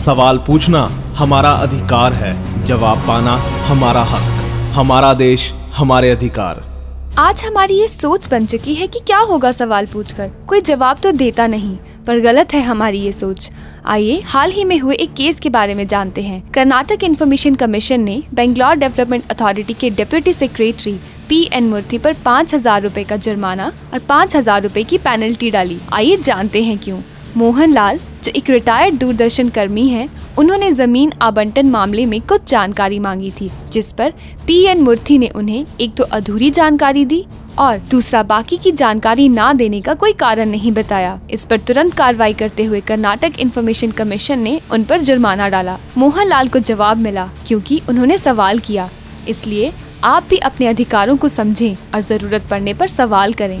सवाल पूछना हमारा अधिकार है, जवाब पाना हमारा हक, हमारा देश हमारे अधिकार। आज हमारी ये सोच बन चुकी है कि क्या होगा सवाल पूछकर। कोई जवाब तो देता नहीं, पर गलत है हमारी ये सोच। आइए, हाल ही में हुए एक केस के बारे में जानते हैं। कर्नाटक इन्फॉर्मेशन कमीशन ने बेंगलोर डेवलपमेंट अथॉरिटी के deputy secretary P N Murthy पर पाँच हज़ार रूपए का जुर्माना और पाँच हज़ार रूपए की पेनल्टी डाली। आइए, जानते हैं क्यों। मोहन लाल जो एक रिटायर्ड दूरदर्शन कर्मी हैं, उन्होंने ज़मीन आबंटन मामले में कुछ जानकारी मांगी थी जिस पर पी एन मूर्ति ने उन्हें एक तो अधूरी जानकारी दी और दूसरा बाकी की जानकारी ना देने का कोई कारण नहीं बताया। इस पर तुरंत कार्रवाई करते हुए कर्नाटक इन्फॉर्मेशन कमीशन ने उन पर जुर्माना डाला। मोहन लाल को जवाब मिला क्योंकि उन्होंने सवाल किया। इसलिए आप भी अपने अधिकारों को समझें और ज़रूरत पड़ने पर सवाल करें।